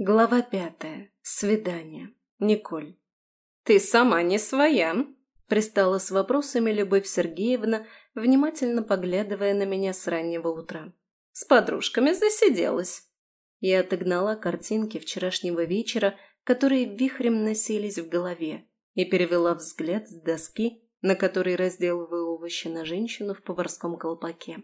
Глава пятая. Свидание. Николь. «Ты сама не своя», – пристала с вопросами Любовь Сергеевна, внимательно поглядывая на меня с раннего утра. «С подружками засиделась». Я отогнала картинки вчерашнего вечера, которые вихрем носились в голове, и перевела взгляд с доски, на которой разделываю овощи на женщину в поварском колпаке.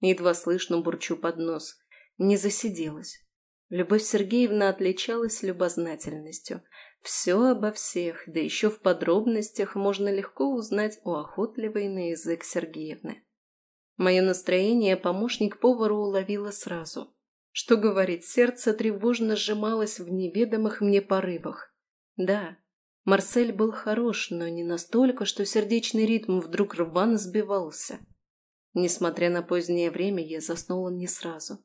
Едва слышно бурчу под нос. Не засиделась. Любовь Сергеевна отличалась любознательностью. Все обо всех, да еще в подробностях можно легко узнать у охотливой на язык Сергеевны. Мое настроение помощник повара уловила сразу. Что говорит, сердце тревожно сжималось в неведомых мне порывах. Да, Марсель был хорош, но не настолько, что сердечный ритм вдруг рвано сбивался. Несмотря на позднее время, я заснула не сразу.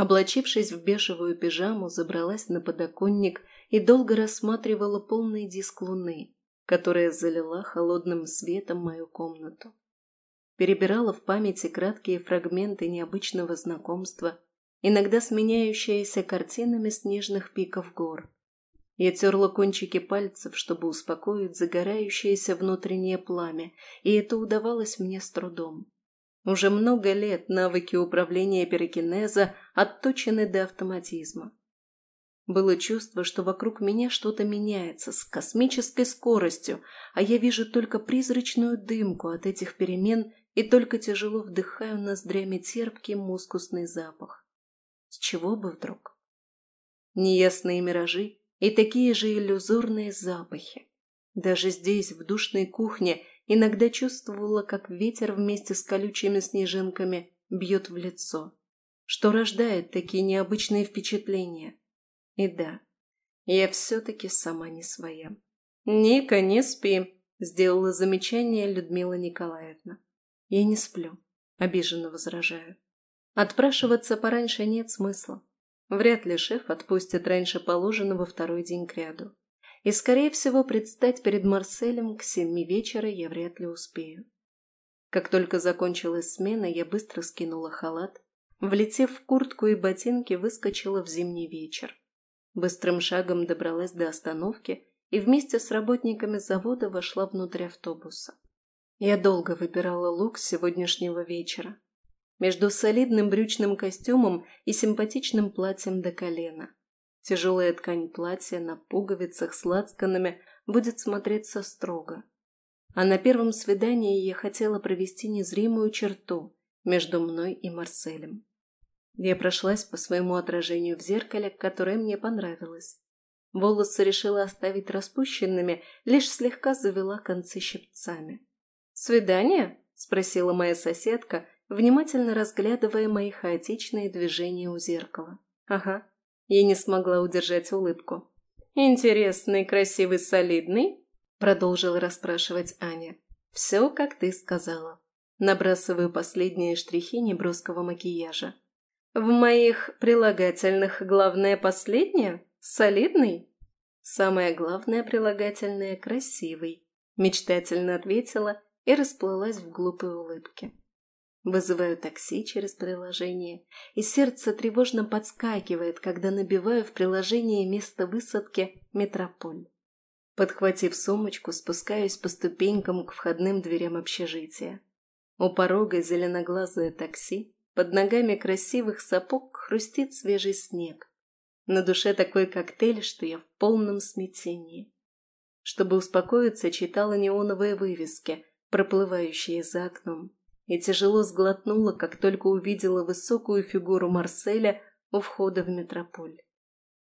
Облачившись в бежевую пижаму, забралась на подоконник и долго рассматривала полный диск луны, которая залила холодным светом мою комнату. Перебирала в памяти краткие фрагменты необычного знакомства, иногда сменяющиеся картинами снежных пиков гор. Я терла кончики пальцев, чтобы успокоить загорающееся внутреннее пламя, и это удавалось мне с трудом. Уже много лет навыки управления пирокинеза отточены до автоматизма. Было чувство, что вокруг меня что-то меняется с космической скоростью, а я вижу только призрачную дымку от этих перемен и только тяжело вдыхаю ноздрями терпкий мускусный запах. С чего бы вдруг? Неясные миражи и такие же иллюзорные запахи. Даже здесь, в душной кухне, Иногда чувствовала, как ветер вместе с колючими снежинками бьет в лицо, что рождает такие необычные впечатления. И да, я все-таки сама не своя. «Ника, не спи!» – сделала замечание Людмила Николаевна. «Я не сплю», – обиженно возражаю. Отпрашиваться пораньше нет смысла. Вряд ли шеф отпустит раньше положенного второй день кряду и, скорее всего, предстать перед Марселем к семи вечера я вряд ли успею. Как только закончилась смена, я быстро скинула халат, влетев в куртку и ботинки, выскочила в зимний вечер. Быстрым шагом добралась до остановки и вместе с работниками завода вошла внутрь автобуса. Я долго выбирала лук сегодняшнего вечера. Между солидным брючным костюмом и симпатичным платьем до колена – Тяжелая ткань платья на пуговицах с лацканами будет смотреться строго. А на первом свидании я хотела провести незримую черту между мной и Марселем. Я прошлась по своему отражению в зеркале, которое мне понравилось. Волосы решила оставить распущенными, лишь слегка завела концы щипцами. «Свидание?» – спросила моя соседка, внимательно разглядывая мои хаотичные движения у зеркала. «Ага, я не смогла удержать улыбку. «Интересный, красивый, солидный?» Продолжила расспрашивать Аня. «Все, как ты сказала». Набрасываю последние штрихи неброского макияжа. «В моих прилагательных главное последнее? Солидный?» «Самое главное прилагательное – красивый», – мечтательно ответила и расплылась в глупой улыбке. Вызываю такси через приложение, и сердце тревожно подскакивает, когда набиваю в приложение место высадки «Метрополь». Подхватив сумочку, спускаюсь по ступенькам к входным дверям общежития. У порога зеленоглазое такси, под ногами красивых сапог хрустит свежий снег. На душе такой коктейль, что я в полном смятении. Чтобы успокоиться, читала неоновые вывески, проплывающие за окном и тяжело сглотнула, как только увидела высокую фигуру Марселя у входа в метрополь.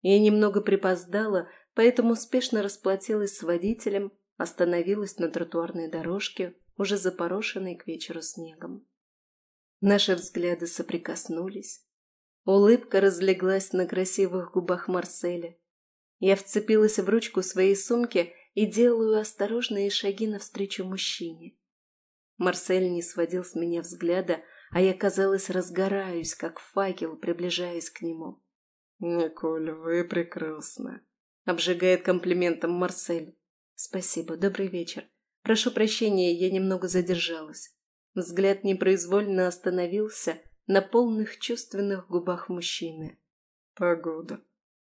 Я немного припоздала, поэтому спешно расплатилась с водителем, остановилась на тротуарной дорожке, уже запорошенной к вечеру снегом. Наши взгляды соприкоснулись. Улыбка разлеглась на красивых губах Марселя. Я вцепилась в ручку своей сумки и делаю осторожные шаги навстречу мужчине. Марсель не сводил с меня взгляда, а я, казалось, разгораюсь, как факел, приближаясь к нему. «Николь, вы прекрасны», — обжигает комплиментом Марсель. «Спасибо, добрый вечер. Прошу прощения, я немного задержалась». Взгляд непроизвольно остановился на полных чувственных губах мужчины. «Погода.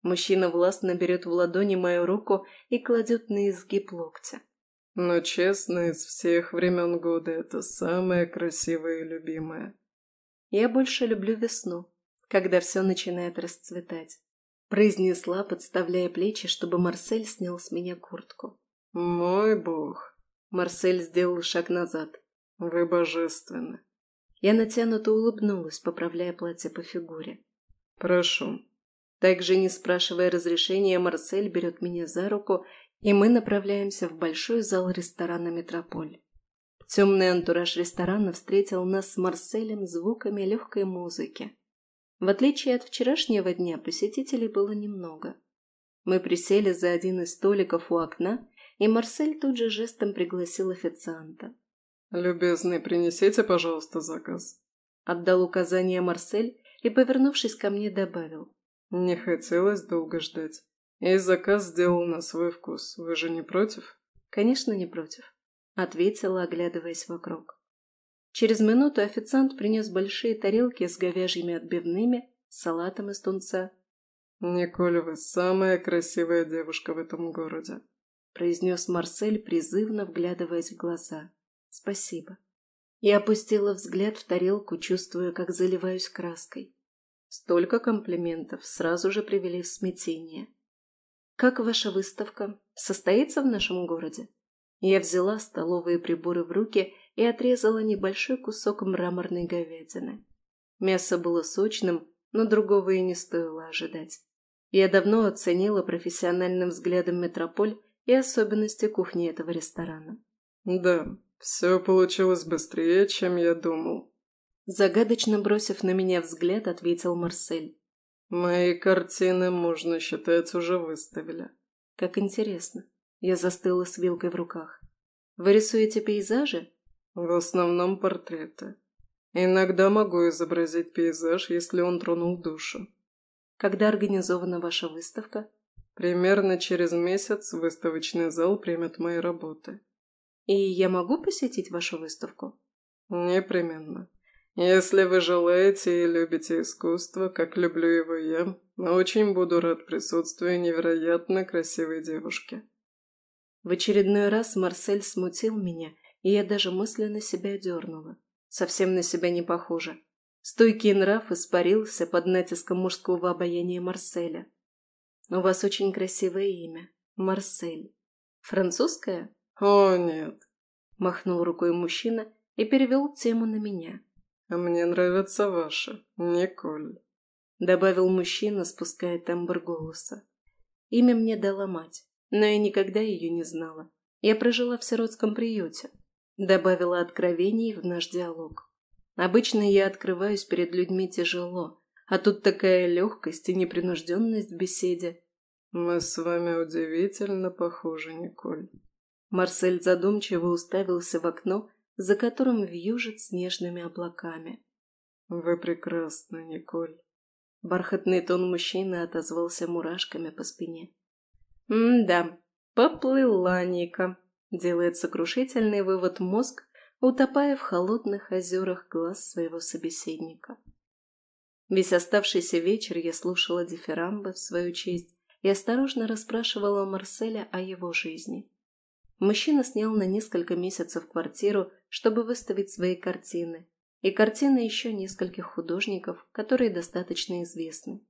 Мужчина властно берет в ладони мою руку и кладет на изгиб локтя. Но честно, из всех времен года это самое красивое и любимое. Я больше люблю весну, когда все начинает расцветать. Произнесла, подставляя плечи, чтобы Марсель снял с меня куртку. Мой бог. Марсель сделал шаг назад. Вы божественны. Я натянуто улыбнулась, поправляя платье по фигуре. Прошу, также, не спрашивая разрешения, Марсель берет меня за руку, и мы направляемся в большой зал ресторана «Метрополь». Темный антураж ресторана встретил нас с Марселем звуками легкой музыки. В отличие от вчерашнего дня, посетителей было немного. Мы присели за один из столиков у окна, и Марсель тут же жестом пригласил официанта. «Любезный, принесите, пожалуйста, заказ». Отдал указание Марсель и, повернувшись ко мне, добавил. Не хотелось долго ждать. И заказ сделал на свой вкус. Вы же не против? Конечно, не против. Ответила, оглядываясь вокруг. Через минуту официант принес большие тарелки с говяжьими отбивными, салатом из тунца. «Николь, вы самая красивая девушка в этом городе», произнес Марсель, призывно вглядываясь в глаза. «Спасибо». Я опустила взгляд в тарелку, чувствуя, как заливаюсь краской. Столько комплиментов сразу же привели в смятение. «Как ваша выставка? Состоится в нашем городе?» Я взяла столовые приборы в руки и отрезала небольшой кусок мраморной говядины. Мясо было сочным, но другого и не стоило ожидать. Я давно оценила профессиональным взглядом метрополь и особенности кухни этого ресторана. «Да, все получилось быстрее, чем я думал», Загадочно бросив на меня взгляд, ответил Марсель. «Мои картины, можно считать, уже выставили». «Как интересно». Я застыла с вилкой в руках. «Вы рисуете пейзажи?» «В основном портреты. Иногда могу изобразить пейзаж, если он тронул душу». «Когда организована ваша выставка?» «Примерно через месяц выставочный зал примет мои работы». «И я могу посетить вашу выставку?» «Непременно». Если вы желаете и любите искусство, как люблю его я, очень буду рад присутствию невероятно красивой девушки. В очередной раз Марсель смутил меня, и я даже мысленно себя дернула. Совсем на себя не похоже. Стойкий нрав испарился под натиском мужского обаяния Марселя. «У вас очень красивое имя. Марсель. Французское?» «О, нет», — махнул рукой мужчина и перевел тему на меня. «А мне нравится ваша, Николь», — добавил мужчина, спуская тембр голоса. Имя мне дала мать, но я никогда ее не знала. Я прожила в сиротском приюте. Добавила откровений в наш диалог. Обычно я открываюсь перед людьми тяжело, а тут такая легкость и непринужденность в беседе. «Мы с вами удивительно похожи, Николь». Марсель задумчиво уставился в окно, за которым вьюжит снежными облаками. «Вы прекрасны, Николь!» Бархатный тон мужчины отозвался мурашками по спине. «М-да, поплыла Ника», — делает сокрушительный вывод мозг, утопая в холодных озерах глаз своего собеседника. Весь оставшийся вечер я слушала дифирамбы в свою честь и осторожно расспрашивала Марселя о его жизни. Мужчина снял на несколько месяцев квартиру, чтобы выставить свои картины, и картины еще нескольких художников, которые достаточно известны.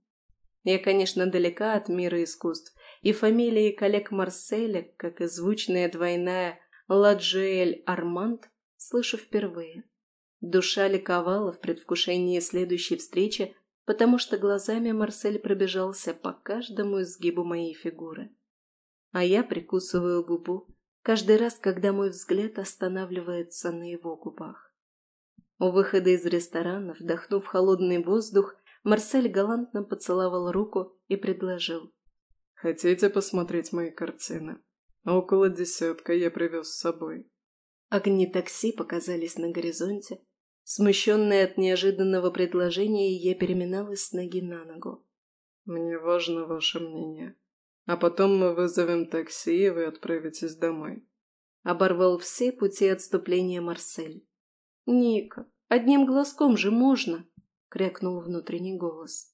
Я, конечно, далека от мира искусств, и фамилии коллег Марселя, как и звучная двойная Ладжиэль Арманд, слышу впервые. Душа ликовала в предвкушении следующей встречи, потому что глазами Марсель пробежался по каждому изгибу моей фигуры. А я прикусываю губу, каждый раз, когда мой взгляд останавливается на его губах. У выхода из ресторана, вдохнув холодный воздух, Марсель галантно поцеловал руку и предложил. «Хотите посмотреть мои картины? Около десятка я привез с собой». Огни такси показались на горизонте. Смущенная от неожиданного предложения, я переминалась с ноги на ногу. «Мне важно ваше мнение», а потом мы вызовем такси, и вы отправитесь домой. Оборвал все пути отступления Марсель. «Ника, одним глазком же можно!» — крякнул внутренний голос.